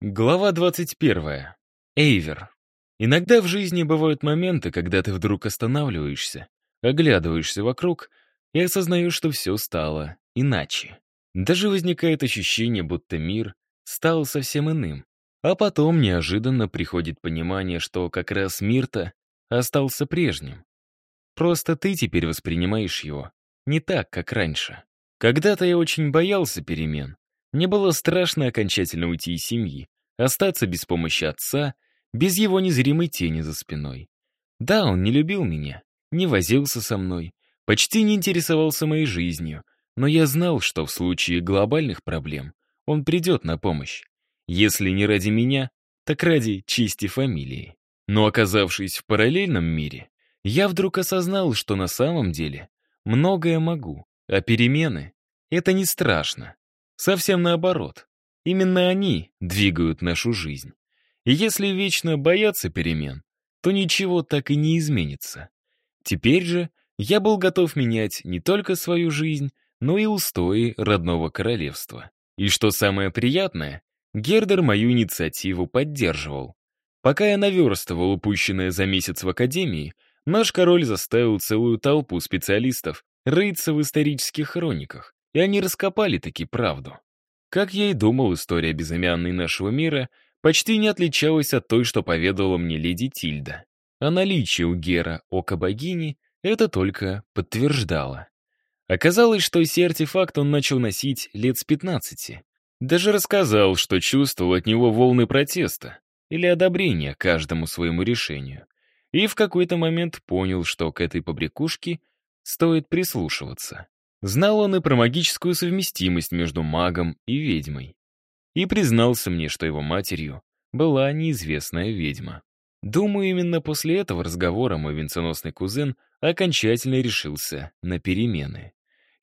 Глава 21. Эйвер. Иногда в жизни бывают моменты, когда ты вдруг останавливаешься, оглядываешься вокруг и осознаешь, что все стало иначе. Даже возникает ощущение, будто мир стал совсем иным. А потом неожиданно приходит понимание, что как раз мир-то остался прежним. Просто ты теперь воспринимаешь его не так, как раньше. Когда-то я очень боялся перемен, мне было страшно окончательно уйти из семьи, остаться без помощи отца, без его незримой тени за спиной. Да, он не любил меня, не возился со мной, почти не интересовался моей жизнью, но я знал, что в случае глобальных проблем он придет на помощь. Если не ради меня, так ради чести фамилии. Но оказавшись в параллельном мире, я вдруг осознал, что на самом деле многое могу, а перемены — это не страшно. Совсем наоборот. Именно они двигают нашу жизнь. И если вечно бояться перемен, то ничего так и не изменится. Теперь же я был готов менять не только свою жизнь, но и устои родного королевства. И что самое приятное, Гердер мою инициативу поддерживал. Пока я наверстывал упущенное за месяц в Академии, наш король заставил целую толпу специалистов рыться в исторических хрониках, и они раскопали таки правду. Как я и думал, история безымянной нашего мира почти не отличалась от той, что поведала мне леди Тильда. А наличие у Гера ока богини это только подтверждало. Оказалось, что сей артефакт он начал носить лет с 15. Даже рассказал, что чувствовал от него волны протеста или одобрения каждому своему решению. И в какой-то момент понял, что к этой побрякушке стоит прислушиваться. Знал он и про магическую совместимость между магом и ведьмой. И признался мне, что его матерью была неизвестная ведьма. Думаю, именно после этого разговора мой венценосный кузен окончательно решился на перемены.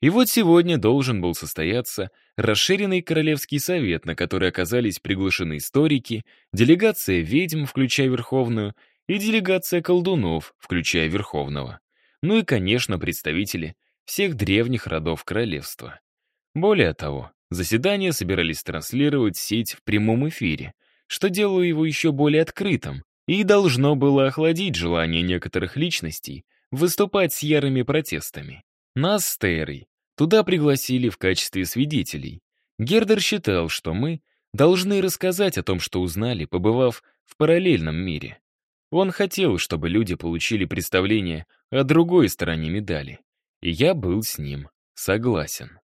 И вот сегодня должен был состояться расширенный Королевский совет, на который оказались приглашены историки, делегация ведьм, включая Верховную, и делегация колдунов, включая Верховного. Ну и, конечно, представители всех древних родов королевства. Более того, заседания собирались транслировать сеть в прямом эфире, что делало его еще более открытым и должно было охладить желание некоторых личностей выступать с ярыми протестами. Нас с Тейрой туда пригласили в качестве свидетелей. Гердер считал, что мы должны рассказать о том, что узнали, побывав в параллельном мире. Он хотел, чтобы люди получили представление о другой стороне медали. И я был с ним согласен.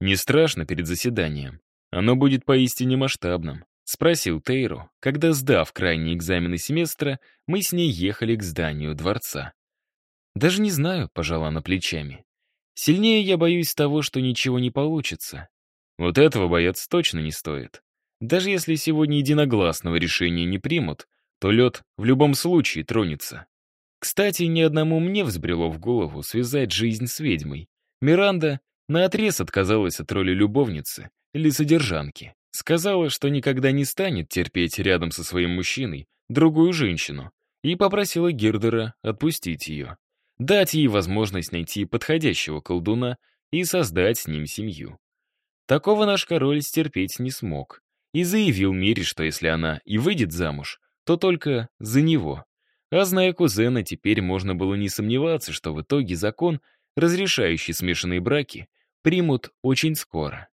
«Не страшно перед заседанием. Оно будет поистине масштабным», — спросил Тейру, когда, сдав крайние экзамены семестра, мы с ней ехали к зданию дворца. «Даже не знаю», — пожала она плечами. «Сильнее я боюсь того, что ничего не получится. Вот этого бояться точно не стоит. Даже если сегодня единогласного решения не примут, то лед в любом случае тронется. Кстати, ни одному мне взбрело в голову связать жизнь с ведьмой. Миранда наотрез отказалась от роли любовницы или содержанки. Сказала, что никогда не станет терпеть рядом со своим мужчиной другую женщину, и попросила Гердера отпустить ее. Дать ей возможность найти подходящего колдуна и создать с ним семью. Такого наш король стерпеть не смог и заявил Мире, что если она и выйдет замуж, то только за него. А зная кузена, теперь можно было не сомневаться, что в итоге закон, разрешающий смешанные браки, примут очень скоро.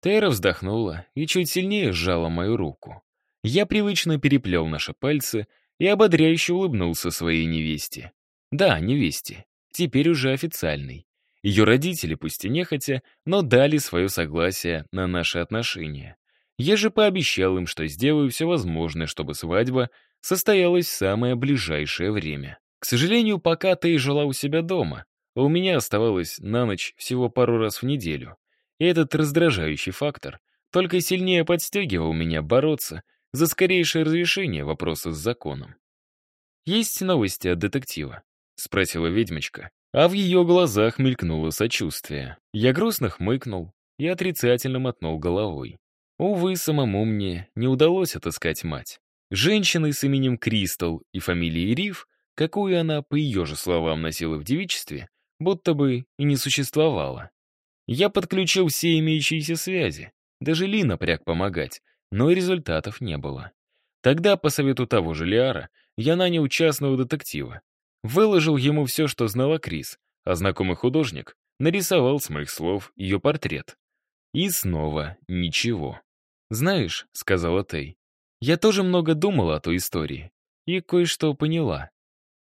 Тейра вздохнула и чуть сильнее сжала мою руку. Я привычно переплел наши пальцы и ободряюще улыбнулся своей невесте. Да, невесте. Теперь уже официальной. Ее родители, пусть и нехотя, но дали свое согласие на наши отношения. Я же пообещал им, что сделаю все возможное, чтобы свадьба состоялась в самое ближайшее время. К сожалению, пока ты жила у себя дома, а у меня оставалось на ночь всего пару раз в неделю. И этот раздражающий фактор только сильнее подстегивал меня бороться за скорейшее разрешение вопроса с законом. «Есть новости от детектива?» — спросила ведьмочка, а в ее глазах мелькнуло сочувствие. Я грустно хмыкнул и отрицательно мотнул головой. Увы, самому мне не удалось отыскать мать. Женщины с именем Кристал и фамилией Риф, какую она, по ее же словам, носила в девичестве, будто бы и не существовало. Я подключил все имеющиеся связи. Даже Ли напряг помогать, но результатов не было. Тогда, по совету того же Лиара, я нанял частного детектива. Выложил ему все, что знала Крис, а знакомый художник нарисовал с моих слов ее портрет. И снова ничего. «Знаешь», — сказала Тей, — «я тоже много думала о той истории и кое-что поняла.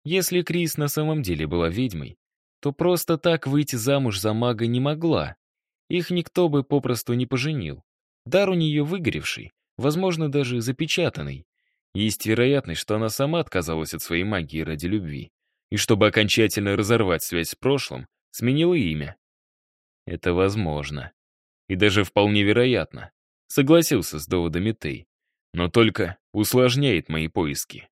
Если Крис на самом деле была ведьмой, то просто так выйти замуж за мага не могла. Их никто бы попросту не поженил. Дар у нее выгоревший, возможно, даже запечатанный. Есть вероятность, что она сама отказалась от своей магии ради любви. И чтобы окончательно разорвать связь с прошлым, сменила имя. Это возможно. И даже вполне вероятно. Согласился с доводами Тей. Но только усложняет мои поиски.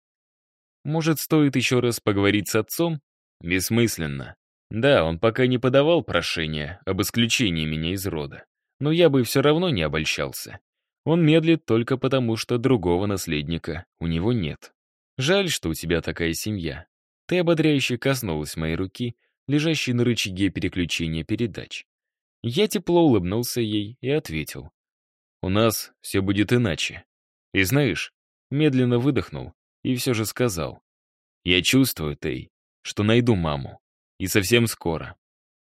Может, стоит еще раз поговорить с отцом? Бессмысленно. Да, он пока не подавал прошение об исключении меня из рода. Но я бы все равно не обольщался. Он медлит только потому, что другого наследника у него нет. Жаль, что у тебя такая семья. Ты ободряюще коснулась моей руки, лежащей на рычаге переключения передач. Я тепло улыбнулся ей и ответил. «У нас все будет иначе. И знаешь, медленно выдохнул и все же сказал. Я чувствую, Тей, что найду маму. И совсем скоро.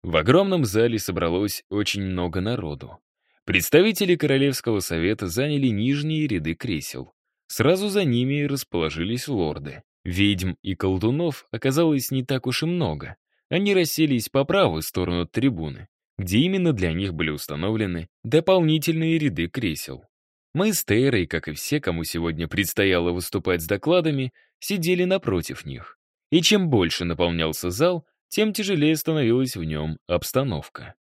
В огромном зале собралось очень много народу. Представители Королевского совета заняли нижние ряды кресел. Сразу за ними расположились лорды. Ведьм и колдунов оказалось не так уж и много. Они расселись по правую сторону трибуны, где именно для них были установлены дополнительные ряды кресел. Мы с Тейрой, как и все, кому сегодня предстояло выступать с докладами, сидели напротив них. И чем больше наполнялся зал, тем тяжелее становилась в нем обстановка.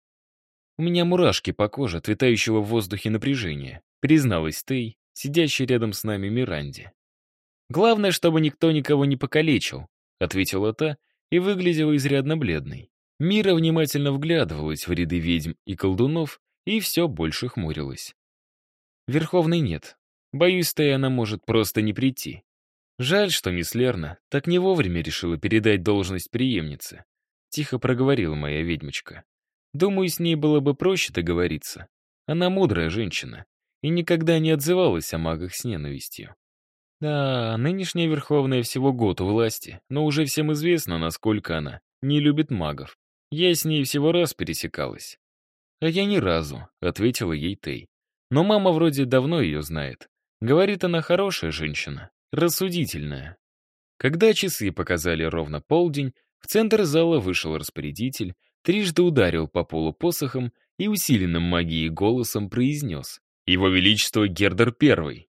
«У меня мурашки по коже от витающего в воздухе напряжения», призналась Тей, сидящий рядом с нами Миранди. «Главное, чтобы никто никого не покалечил», ответила та и выглядела изрядно бледной. Мира внимательно вглядывалась в ряды ведьм и колдунов и все больше хмурилась. Верховной нет. Боюсь, Тей она может просто не прийти. Жаль, что мисс Лерна так не вовремя решила передать должность преемнице. Тихо проговорила моя ведьмочка. Думаю, с ней было бы проще договориться. Она мудрая женщина и никогда не отзывалась о магах с ненавистью. Да, нынешняя Верховная всего год у власти, но уже всем известно, насколько она не любит магов. Я с ней всего раз пересекалась. А я ни разу, ответила ей Тей. Но мама вроде давно ее знает. Говорит, она хорошая женщина, рассудительная. Когда часы показали ровно полдень, в центр зала вышел распорядитель, трижды ударил по полу посохом и усиленным магией голосом произнес «Его Величество Гердер Первый».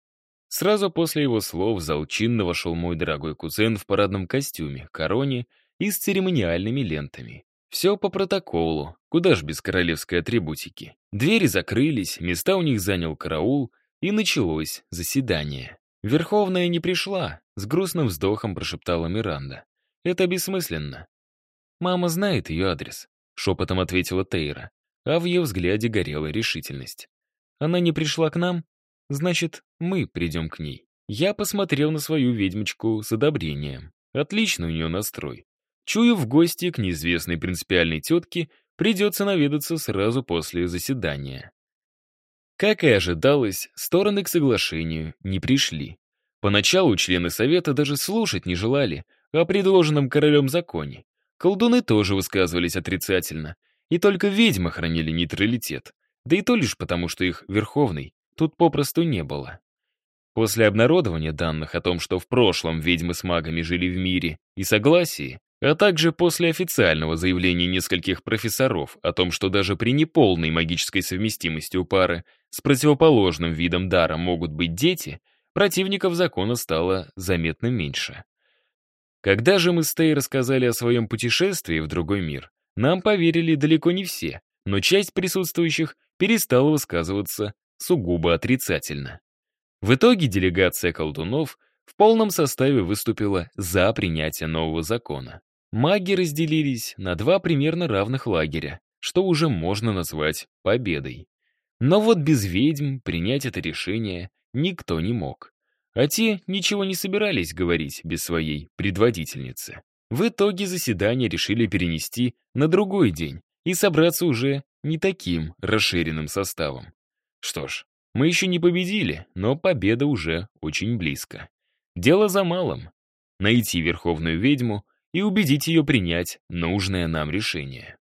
Сразу после его слов в зал чинно вошел мой дорогой кузен в парадном костюме, короне и с церемониальными лентами. Все по протоколу, куда ж без королевской атрибутики. Двери закрылись, места у них занял караул, и началось заседание. «Верховная не пришла», — с грустным вздохом прошептала Миранда. «Это бессмысленно». «Мама знает ее адрес», — шепотом ответила Тейра, а в ее взгляде горела решительность. «Она не пришла к нам? Значит, мы придем к ней». Я посмотрел на свою ведьмочку с одобрением. Отлично у нее настрой. Чую, в гости к неизвестной принципиальной тетке придется наведаться сразу после заседания. Как и ожидалось, стороны к соглашению не пришли. Поначалу члены Совета даже слушать не желали о предложенном королем законе. Колдуны тоже высказывались отрицательно, и только ведьмы хранили нейтралитет, да и то лишь потому, что их верховный тут попросту не было. После обнародования данных о том, что в прошлом ведьмы с магами жили в мире и согласии, а также после официального заявления нескольких профессоров о том, что даже при неполной магической совместимости у пары с противоположным видом дара могут быть дети, противников закона стало заметно меньше. Когда же мы с Тей рассказали о своем путешествии в другой мир, нам поверили далеко не все, но часть присутствующих перестала высказываться сугубо отрицательно. В итоге делегация колдунов в полном составе выступила за принятие нового закона. Маги разделились на два примерно равных лагеря, что уже можно назвать победой. Но вот без ведьм принять это решение никто не мог. А те ничего не собирались говорить без своей предводительницы. В итоге заседание решили перенести на другой день и собраться уже не таким расширенным составом. Что ж, Мы еще не победили, но победа уже очень близко. Дело за малым — найти Верховную Ведьму и убедить ее принять нужное нам решение.